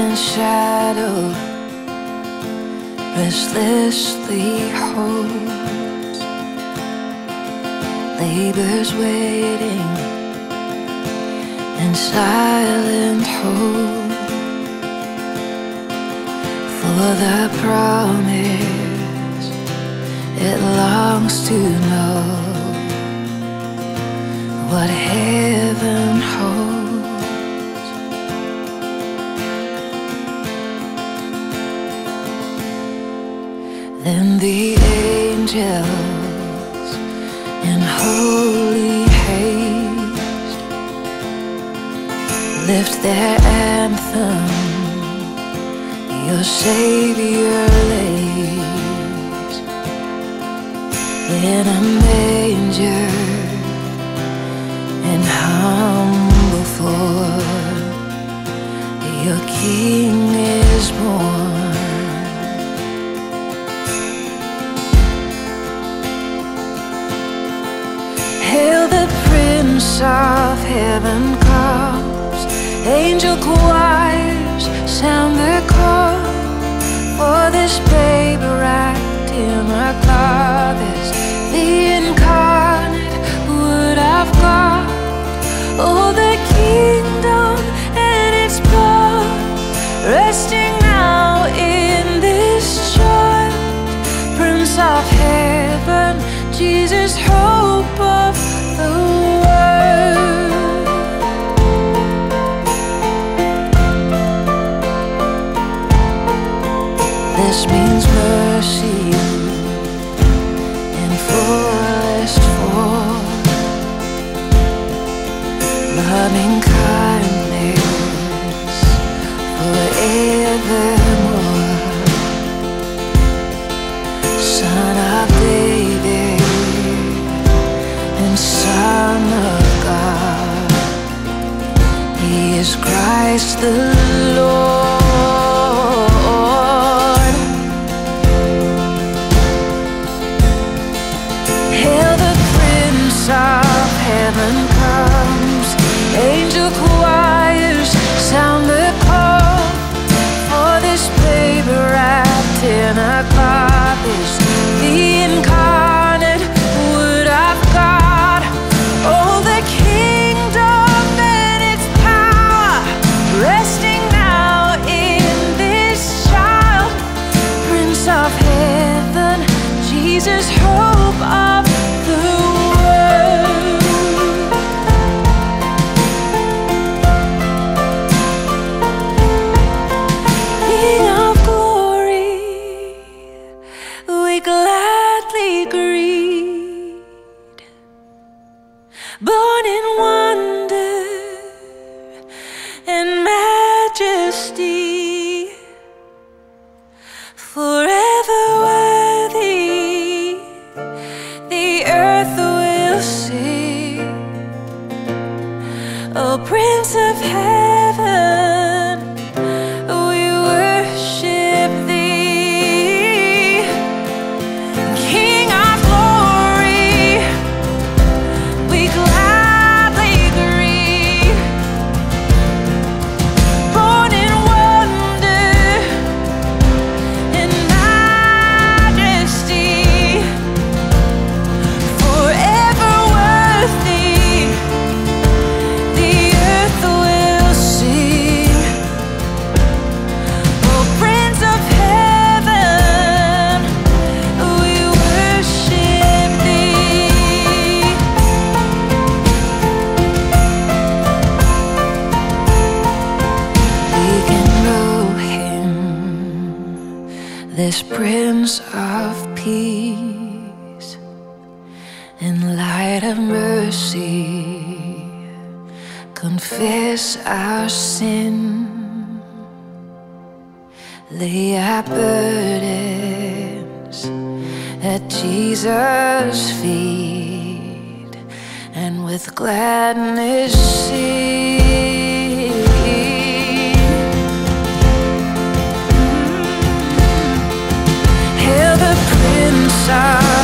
and shadow restlessly holds. Labors waiting in silent hope for the promise it longs to know what heaven holds Then the angels in holy haste lift their anthem, your Savior lays in a manger in humble form. Your King is born. Heaven comes. Angel choirs sound the call for this babe wrapped in a cloth is the incarnate Word of God. Oh, the kingdom and its power resting now in this child, Prince of Heaven, Jesus, hope O Prince of this Prince of Peace, in light of mercy confess our sin, lay our burdens at Jesus' feet, and with gladness sing. Prince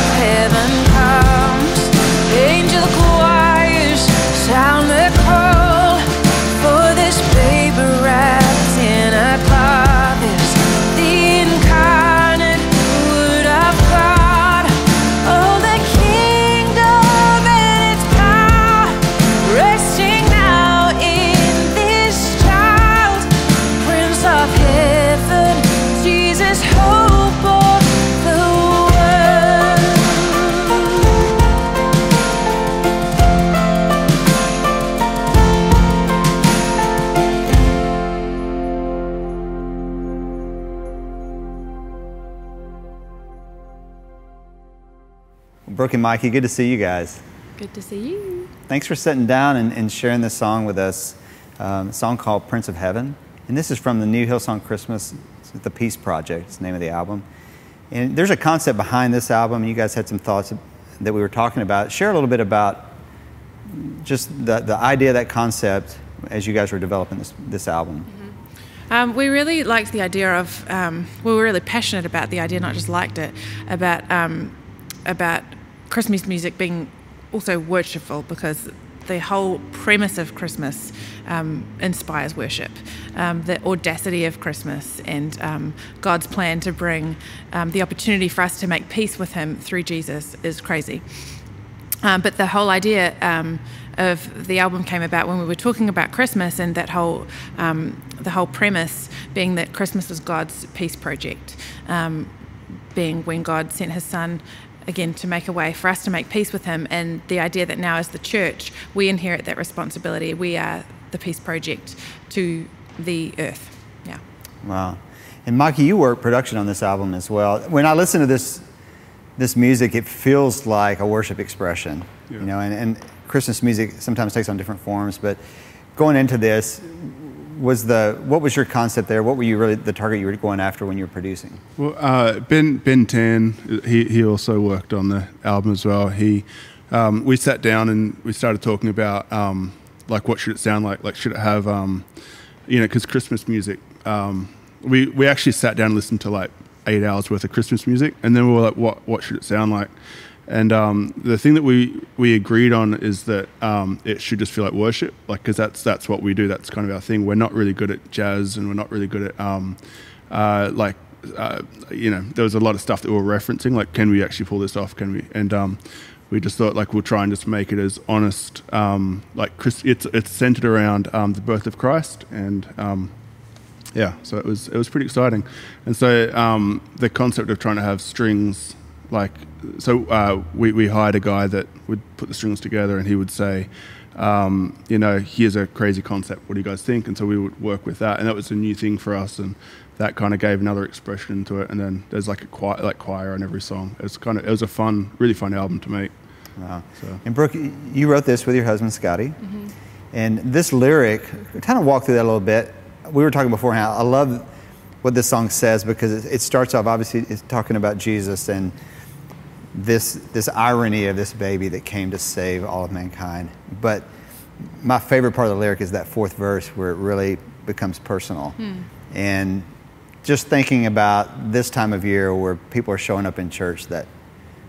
Brooke and Mikey, good to see you guys. Good to see you. Thanks for sitting down and, and sharing this song with us. Um, a song called Prince of Heaven. And this is from the new Hillsong Christmas, the Peace Project, it's the name of the album. And there's a concept behind this album. You guys had some thoughts that we were talking about. Share a little bit about just the, the idea, that concept, as you guys were developing this, this album. Mm-hmm. Um, we really liked the idea of, um, we were really passionate about the idea, not just liked it, about, um, about Christmas music being also worshipful because the whole premise of Christmas um, inspires worship. Um, the audacity of Christmas and um, God's plan to bring um, the opportunity for us to make peace with Him through Jesus is crazy. Um, but the whole idea um, of the album came about when we were talking about Christmas and that whole the whole premise being that Christmas is God's peace project, being when God sent His Son again to make a way for us to make peace with him. And the idea that now as the church we inherit that responsibility we are the peace project to the earth. Yeah. Wow. And mikey you work production on this album as well. When i listen to this this music it feels like a worship expression yeah. you know and, and christmas music sometimes takes on different forms but going into this was the what was your concept there? What were you really the target you were going after when you were producing? Well, uh, Ben Ben Tan, he he also worked on the album as well. He um, we sat down and we started talking about um, like what should it sound like? Like should it have um, you know because Christmas music. Um, we we actually sat down and listened to like eight hours worth of Christmas music, and then we were like, what what should it sound like? And um, the thing that we, we agreed on is that um, it should just feel like worship, like because that's that's what we do. That's kind of our thing. We're not really good at jazz, and we're not really good at um, uh, like uh, you know. There was a lot of stuff that we were referencing, like can we actually pull this off? Can we? And um, we just thought like we'll try and just make it as honest. Um, like Chris, it's it's centered around um, the birth of Christ, and yeah, so it was it was pretty exciting. And so the concept of trying to have strings like so uh, we, we hired a guy that would put the strings together and he would say um, you know here's a crazy concept. What do you guys think? And so we would work with that. And that was a new thing for us. And that kind of gave another expression to it. And then there's like a choir like choir on every song. It's kind of it was a fun really fun album to make. Wow so. and brooke you wrote this with your husband scotty. Mm-hmm. and this lyric kind of walk through that a little bit. We were talking beforehand. I love what this song says because it, it starts off obviously it's talking about jesus and this, this irony of this baby that came to save all of mankind. But my favorite part of the lyric is that fourth verse where it really becomes personal. Hmm. And just thinking about this time of year where people are showing up in church that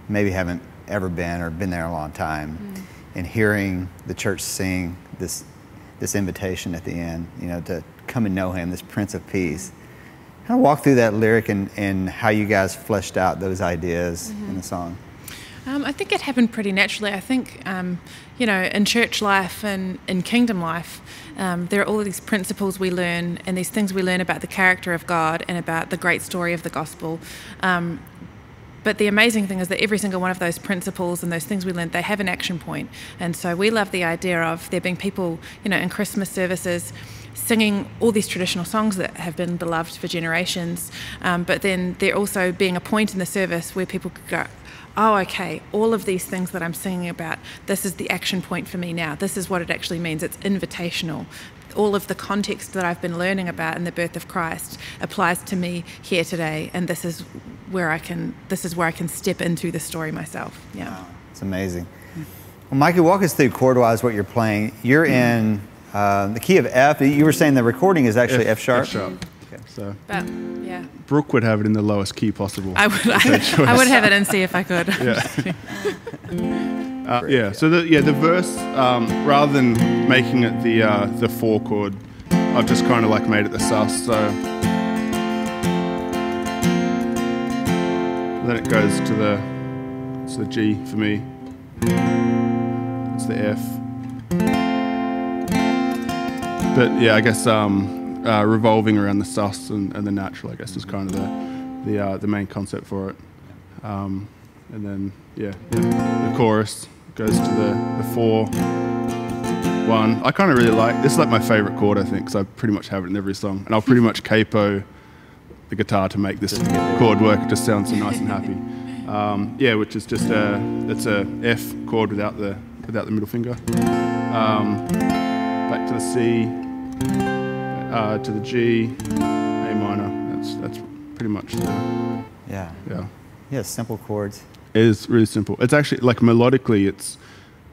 maybe haven't ever been or been there a long time hmm. and hearing the church sing this, this invitation at the end, you know, to come and know him, this Prince of Peace kind of walk through that lyric and, and how you guys fleshed out those ideas mm-hmm. in the song. Um, I think it happened pretty naturally. I think, um, you know, in church life and in kingdom life, um, there are all these principles we learn and these things we learn about the character of God and about the great story of the gospel. Um, but the amazing thing is that every single one of those principles and those things we learned, they have an action point. And so we love the idea of there being people, you know, in Christmas services singing all these traditional songs that have been beloved for generations, um, but then there also being a point in the service where people could go, oh, okay, all of these things that I'm singing about, this is the action point for me now. This is what it actually means. It's invitational. All of the context that I've been learning about in the birth of Christ applies to me here today, and this is where I can. This is where I can step into the story myself. Yeah, it's amazing. Well, Mikey, walk us through chord-wise what you're playing. You're in uh, the key of F. You were saying the recording is actually F, F sharp. F sharp. Okay. So, but, yeah. Brooke would have it in the lowest key possible. I would. I, I, would have it and see if I could. Yeah. uh, yeah. So the yeah the verse um, rather than making it the uh, the four chord, I've just kind of like made it the sus. So then it goes to the it's the G for me. It's the F. But yeah, I guess um, uh, revolving around the sus and, and, the natural, I guess, is kind of the the, uh, the main concept for it. Um, and then yeah, the chorus goes to the the four one. I kind of really like this. Is like my favorite chord, I think, because I pretty much have it in every song, and I'll pretty much capo the guitar to make this chord work. It just sounds so nice and happy. Um, yeah, which is just a it's a F chord without the without the middle finger. Um, back to the C, uh, to the G, A minor. That's that's pretty much the Yeah. yeah. Yeah, simple chords. It is really simple. It's actually like melodically, it's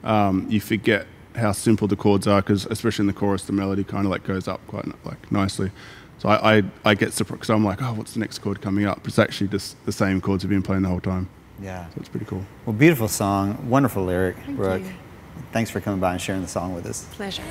um, you forget how simple the chords are because especially in the chorus, the melody kind of like goes up quite like nicely. So I, I, I get surprised because I'm like, oh, what's the next chord coming up? It's actually just the same chords we've been playing the whole time. Yeah. So it's pretty cool. Well, beautiful song, wonderful lyric, Thank Brooke. you. Thanks for coming by and sharing the song with us. Pleasure.